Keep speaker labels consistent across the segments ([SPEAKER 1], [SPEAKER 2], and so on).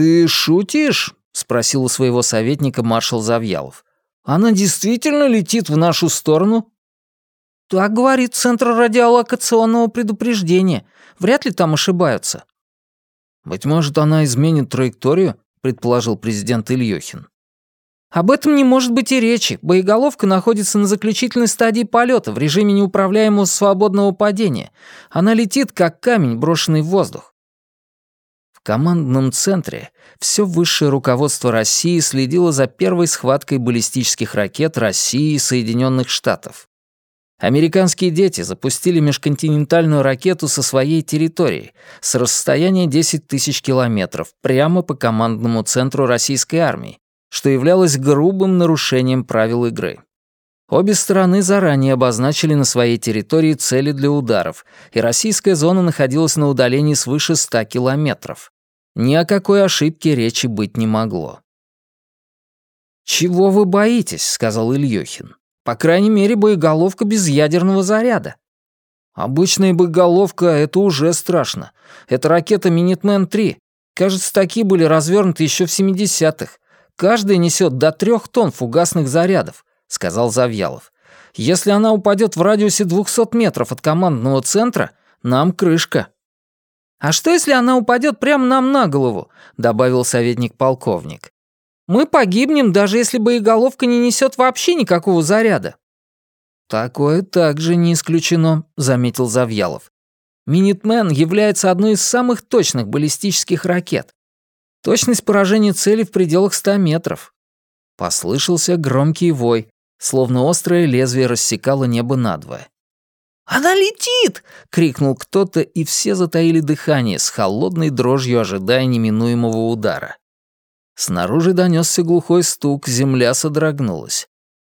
[SPEAKER 1] «Ты шутишь?» — спросил у своего советника маршал Завьялов. «Она действительно летит в нашу сторону?» «Так говорит Центр радиолокационного предупреждения. Вряд ли там ошибаются». «Быть может, она изменит траекторию?» — предположил президент Ильёхин. «Об этом не может быть и речи. Боеголовка находится на заключительной стадии полета в режиме неуправляемого свободного падения. Она летит, как камень, брошенный в воздух. В командном центре все высшее руководство России следило за первой схваткой баллистических ракет России и Соединенных Штатов. Американские дети запустили межконтинентальную ракету со своей территории, с расстояния 10 тысяч километров, прямо по командному центру российской армии, что являлось грубым нарушением правил игры. Обе стороны заранее обозначили на своей территории цели для ударов, и российская зона находилась на удалении свыше 100 километров. Ни о какой ошибке речи быть не могло. «Чего вы боитесь?» — сказал Ильюхин. «По крайней мере, боеголовка без ядерного заряда». «Обычная боеголовка — это уже страшно. Это ракета «Минитмен-3». Кажется, такие были развернуты еще в 70-х. Каждая несет до трех тонн фугасных зарядов сказал Завьялов. «Если она упадет в радиусе 200 метров от командного центра, нам крышка». «А что, если она упадет прямо нам на голову?» — добавил советник-полковник. «Мы погибнем, даже если боеголовка не несет вообще никакого заряда». «Такое также не исключено», — заметил Завьялов. «Минитмен является одной из самых точных баллистических ракет. Точность поражения цели в пределах 100 метров». Послышался громкий вой словно острое лезвие рассекало небо надвое. «Она летит!» — крикнул кто-то, и все затаили дыхание с холодной дрожью, ожидая неминуемого удара. Снаружи донесся глухой стук, земля содрогнулась.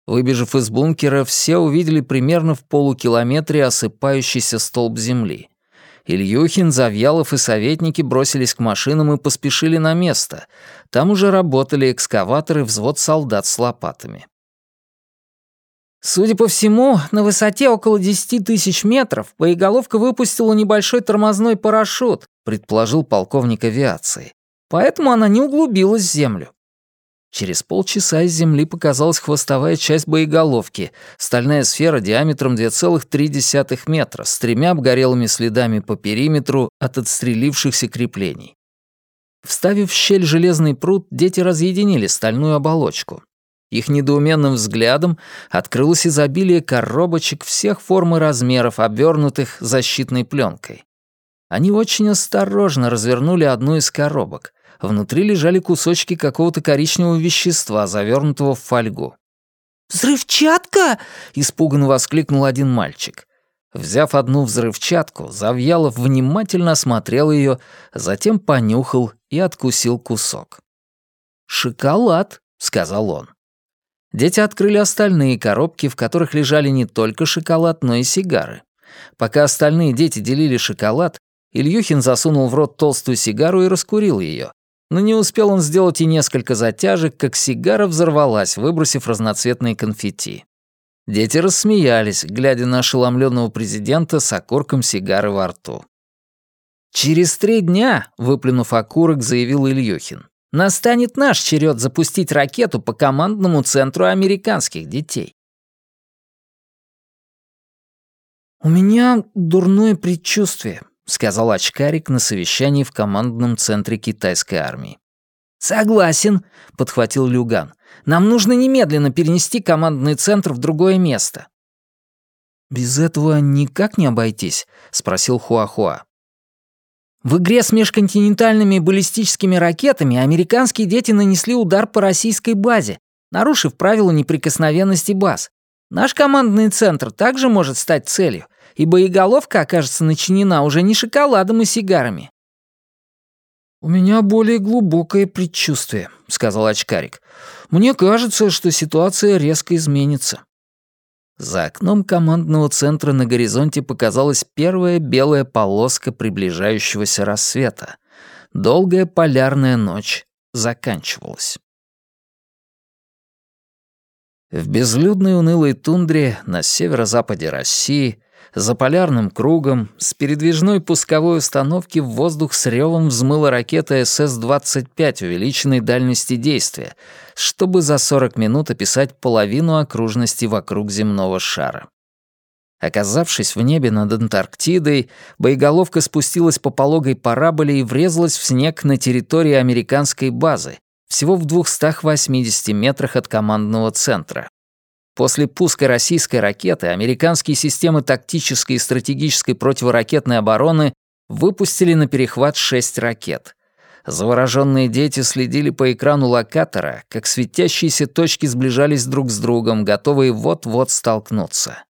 [SPEAKER 1] Выбежав из бункера, все увидели примерно в полукилометре осыпающийся столб земли. Ильюхин, Завьялов и советники бросились к машинам и поспешили на место. Там уже работали экскаваторы, взвод солдат с лопатами. Судя по всему, на высоте около 10 тысяч метров боеголовка выпустила небольшой тормозной парашют, предположил полковник авиации. Поэтому она не углубилась в землю. Через полчаса из земли показалась хвостовая часть боеголовки, стальная сфера диаметром 2,3 метра с тремя обгорелыми следами по периметру от отстрелившихся креплений. Вставив в щель железный пруд, дети разъединили стальную оболочку. Их недоуменным взглядом открылось изобилие коробочек всех форм и размеров, обернутых защитной пленкой. Они очень осторожно развернули одну из коробок. Внутри лежали кусочки какого-то коричневого вещества, завернутого в фольгу. «Взрывчатка!» — испуганно воскликнул один мальчик. Взяв одну взрывчатку, Завьялов внимательно осмотрел ее, затем понюхал и откусил кусок. «Шоколад», — сказал он. Дети открыли остальные коробки, в которых лежали не только шоколад, но и сигары. Пока остальные дети делили шоколад, Ильюхин засунул в рот толстую сигару и раскурил ее. Но не успел он сделать и несколько затяжек, как сигара взорвалась, выбросив разноцветные конфетти. Дети рассмеялись, глядя на ошеломленного президента с окурком сигары во рту. «Через три дня», — выплюнув окурок, заявил Ильюхин, Настанет наш черед запустить ракету по командному центру американских детей. «У меня дурное предчувствие», — сказал очкарик на совещании в командном центре китайской армии. «Согласен», — подхватил Люган. «Нам нужно немедленно перенести командный центр в другое место». «Без этого никак не обойтись?» — спросил Хуахуа. В игре с межконтинентальными баллистическими ракетами американские дети нанесли удар по российской базе, нарушив правила неприкосновенности баз. Наш командный центр также может стать целью, и боеголовка окажется начинена уже не шоколадом и сигарами. «У меня более глубокое предчувствие», — сказал очкарик. «Мне кажется, что ситуация резко изменится». За окном командного центра на горизонте показалась первая белая полоска приближающегося рассвета. Долгая полярная ночь заканчивалась. В безлюдной унылой тундре на северо-западе России За полярным кругом с передвижной пусковой установки в воздух с ревом взмыла ракета СС-25 увеличенной дальности действия, чтобы за 40 минут описать половину окружности вокруг земного шара. Оказавшись в небе над Антарктидой, боеголовка спустилась по пологой параболе и врезалась в снег на территории американской базы, всего в 280 метрах от командного центра. После пуска российской ракеты американские системы тактической и стратегической противоракетной обороны выпустили на перехват шесть ракет. Завороженные дети следили по экрану локатора, как светящиеся точки сближались друг с другом, готовые вот-вот столкнуться.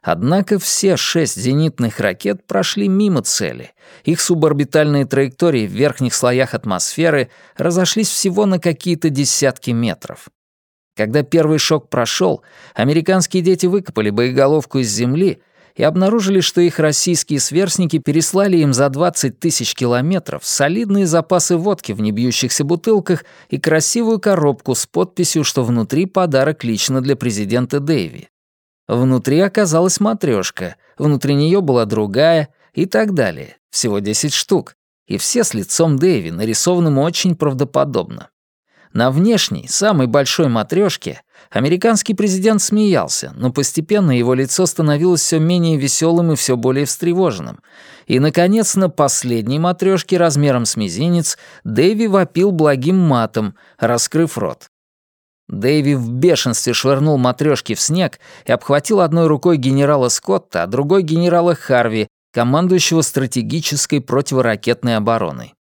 [SPEAKER 1] Однако все шесть зенитных ракет прошли мимо цели. Их суборбитальные траектории в верхних слоях атмосферы разошлись всего на какие-то десятки метров. Когда первый шок прошел, американские дети выкопали боеголовку из земли и обнаружили, что их российские сверстники переслали им за 20 тысяч километров солидные запасы водки в небьющихся бутылках и красивую коробку с подписью, что внутри подарок лично для президента Дэйви. Внутри оказалась матрешка, внутри нее была другая и так далее. Всего 10 штук. И все с лицом Дэйви, нарисованным очень правдоподобно. На внешней, самой большой матрешке американский президент смеялся, но постепенно его лицо становилось все менее веселым и все более встревоженным. И, наконец, на последней матрешке размером с мизинец Дэви вопил благим матом, раскрыв рот. Дэви в бешенстве швырнул матрешки в снег и обхватил одной рукой генерала Скотта, а другой генерала Харви, командующего стратегической противоракетной обороной.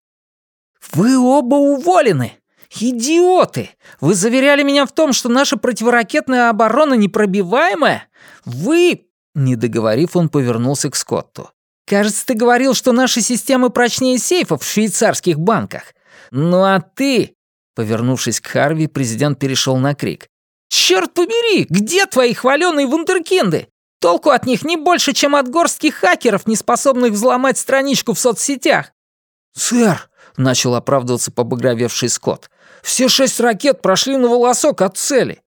[SPEAKER 1] «Вы оба уволены!» «Идиоты! Вы заверяли меня в том, что наша противоракетная оборона непробиваемая? Вы...» Не договорив, он повернулся к Скотту. «Кажется, ты говорил, что наши системы прочнее сейфов в швейцарских банках. Ну а ты...» Повернувшись к Харви, президент перешел на крик. «Черт побери! Где твои хваленые вундеркинды? Толку от них не больше, чем от горстки хакеров, не способных взломать страничку в соцсетях!» «Сэр!» — начал оправдываться побагровевший Скотт. Все шесть ракет прошли на волосок от цели».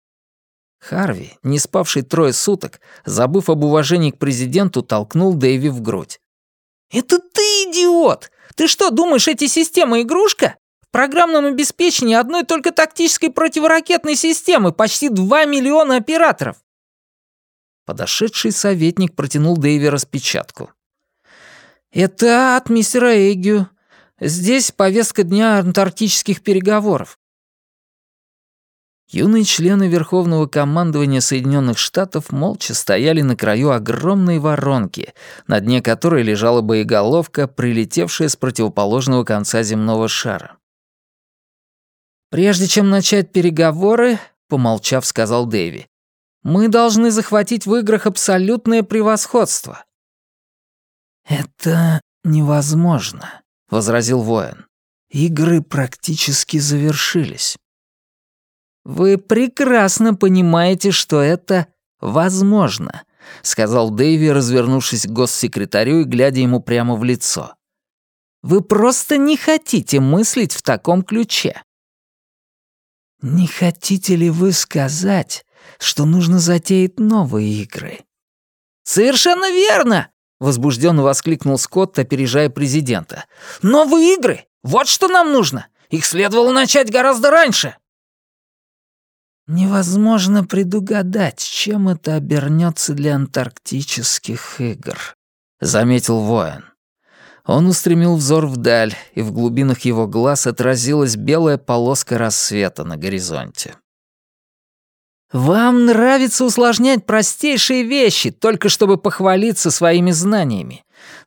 [SPEAKER 1] Харви, не спавший трое суток, забыв об уважении к президенту, толкнул Дэйви в грудь. «Это ты идиот! Ты что, думаешь, эти системы игрушка? В программном обеспечении одной только тактической противоракетной системы почти 2 миллиона операторов!» Подошедший советник протянул Дэйви распечатку. «Это от мистера Эгю. Здесь повестка дня антарктических переговоров. Юные члены Верховного командования Соединенных Штатов молча стояли на краю огромной воронки, на дне которой лежала боеголовка, прилетевшая с противоположного конца земного шара. «Прежде чем начать переговоры», — помолчав, сказал Дэви, «мы должны захватить в играх абсолютное превосходство». «Это невозможно», — возразил воин. «Игры практически завершились». «Вы прекрасно понимаете, что это возможно», — сказал Дэйви, развернувшись к госсекретарю и глядя ему прямо в лицо. «Вы просто не хотите мыслить в таком ключе». «Не хотите ли вы сказать, что нужно затеять новые игры?» «Совершенно верно!» — возбужденно воскликнул Скотт, опережая президента. «Новые игры! Вот что нам нужно! Их следовало начать гораздо раньше!» Невозможно предугадать, чем это обернется для антарктических игр, заметил воин. Он устремил взор вдаль, и в глубинах его глаз отразилась белая полоска рассвета на горизонте. «Вам нравится усложнять простейшие вещи, только чтобы похвалиться своими знаниями.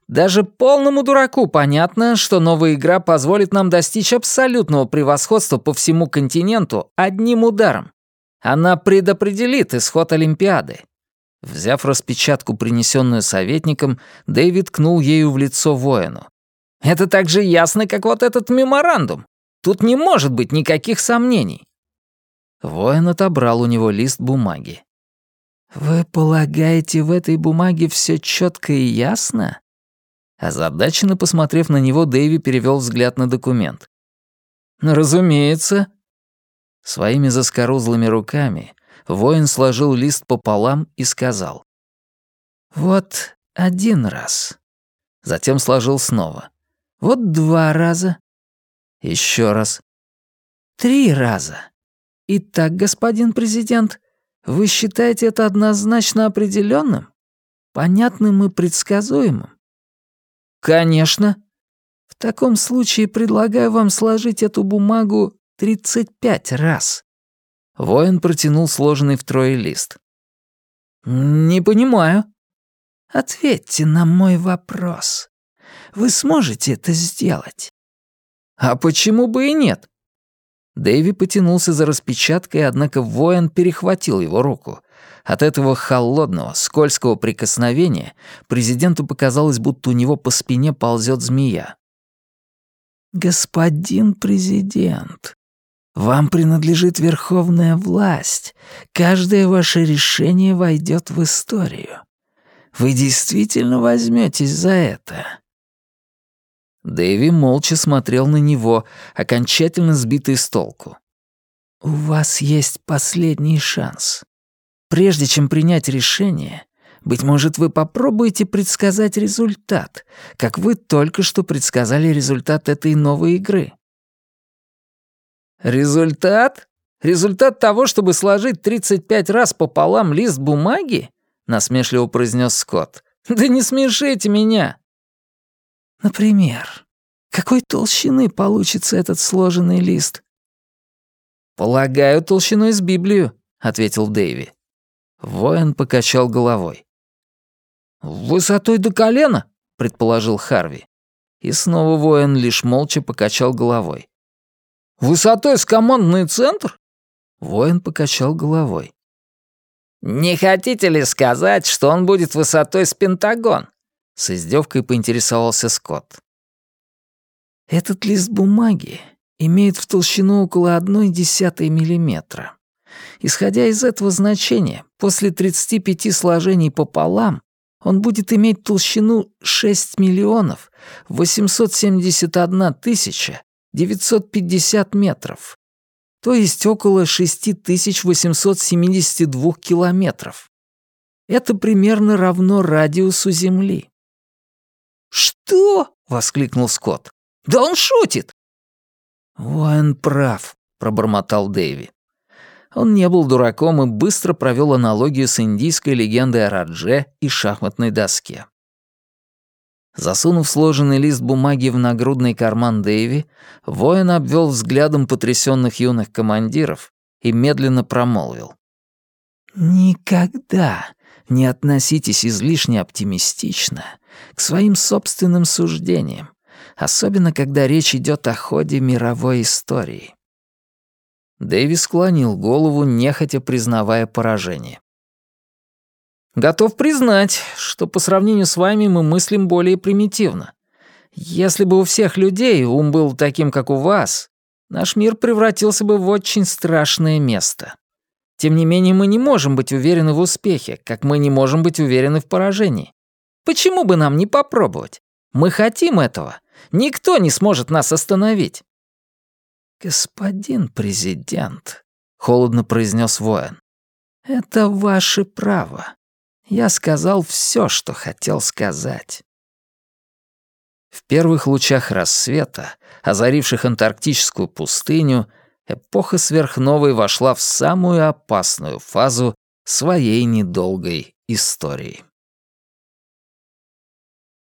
[SPEAKER 1] Даже полному дураку понятно, что новая игра позволит нам достичь абсолютного превосходства по всему континенту одним ударом. Она предопределит исход Олимпиады. Взяв распечатку, принесенную советником, Дэвид кнул ею в лицо воину. «Это так же ясно, как вот этот меморандум. Тут не может быть никаких сомнений». Воин отобрал у него лист бумаги. «Вы полагаете, в этой бумаге все четко и ясно?» Озадаченно посмотрев на него, Дэви перевел взгляд на документ. «Разумеется», Своими заскорузлыми руками воин сложил лист пополам и сказал. «Вот один раз. Затем сложил снова. Вот два раза. Еще раз. Три раза. Итак, господин президент, вы считаете это однозначно определенным, понятным и предсказуемым? Конечно. В таком случае предлагаю вам сложить эту бумагу 35 раз. Воин протянул сложенный втрое лист. «Не понимаю». «Ответьте на мой вопрос. Вы сможете это сделать?» «А почему бы и нет?» Дэйви потянулся за распечаткой, однако воин перехватил его руку. От этого холодного, скользкого прикосновения президенту показалось, будто у него по спине ползет змея. «Господин президент, вам принадлежит верховная власть. Каждое ваше решение войдет в историю. Вы действительно возьметесь за это?» Дэви молча смотрел на него, окончательно сбитый с толку. «У вас есть последний шанс. Прежде чем принять решение, быть может, вы попробуете предсказать результат, как вы только что предсказали результат этой новой игры». «Результат? Результат того, чтобы сложить 35 раз пополам лист бумаги?» — насмешливо произнес Скотт. «Да не смешите меня!» Например, какой толщины получится этот сложенный лист? «Полагаю, толщиной с Библию», — ответил Дэйви. Воин покачал головой. «Высотой до колена», — предположил Харви. И снова воин лишь молча покачал головой. «Высотой с командный центр?» Воин покачал головой. «Не хотите ли сказать, что он будет высотой с Пентагон?» С издевкой поинтересовался Скотт. Этот лист бумаги имеет в толщину около одной десятой миллиметра. Исходя из этого значения, после 35 сложений пополам он будет иметь толщину 6 миллионов 871 тысяча 950 метров, то есть около 6872 километров. Это примерно равно радиусу Земли. «Что?» — воскликнул Скотт. «Да он шутит!» «Воин прав», — пробормотал Дэйви. Он не был дураком и быстро провел аналогию с индийской легендой о Радже и шахматной доске. Засунув сложенный лист бумаги в нагрудный карман Дэйви, воин обвел взглядом потрясенных юных командиров и медленно промолвил. «Никогда не относитесь излишне оптимистично к своим собственным суждениям, особенно когда речь идет о ходе мировой истории. Дэви склонил голову, нехотя признавая поражение. «Готов признать, что по сравнению с вами мы мыслим более примитивно. Если бы у всех людей ум был таким, как у вас, наш мир превратился бы в очень страшное место. Тем не менее, мы не можем быть уверены в успехе, как мы не можем быть уверены в поражении. Почему бы нам не попробовать? Мы хотим этого. Никто не сможет нас остановить». «Господин президент», — холодно произнес воин, — «это ваше право. Я сказал все, что хотел сказать». В первых лучах рассвета, озаривших антарктическую пустыню, эпоха сверхновой вошла в самую опасную фазу своей недолгой истории.